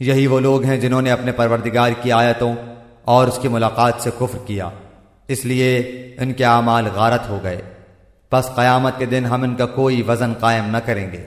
یہی وہ لوگ ہیں جنہوں نے اپنے پروردگار کی آیتوں اور اس کی ملاقات سے کفر کیا۔ اس لیے ان کے اعمال غارت ہو گئے۔ بس قیامت کے دن ہم ان کا کوئی وزن قائم نہ کریں گے۔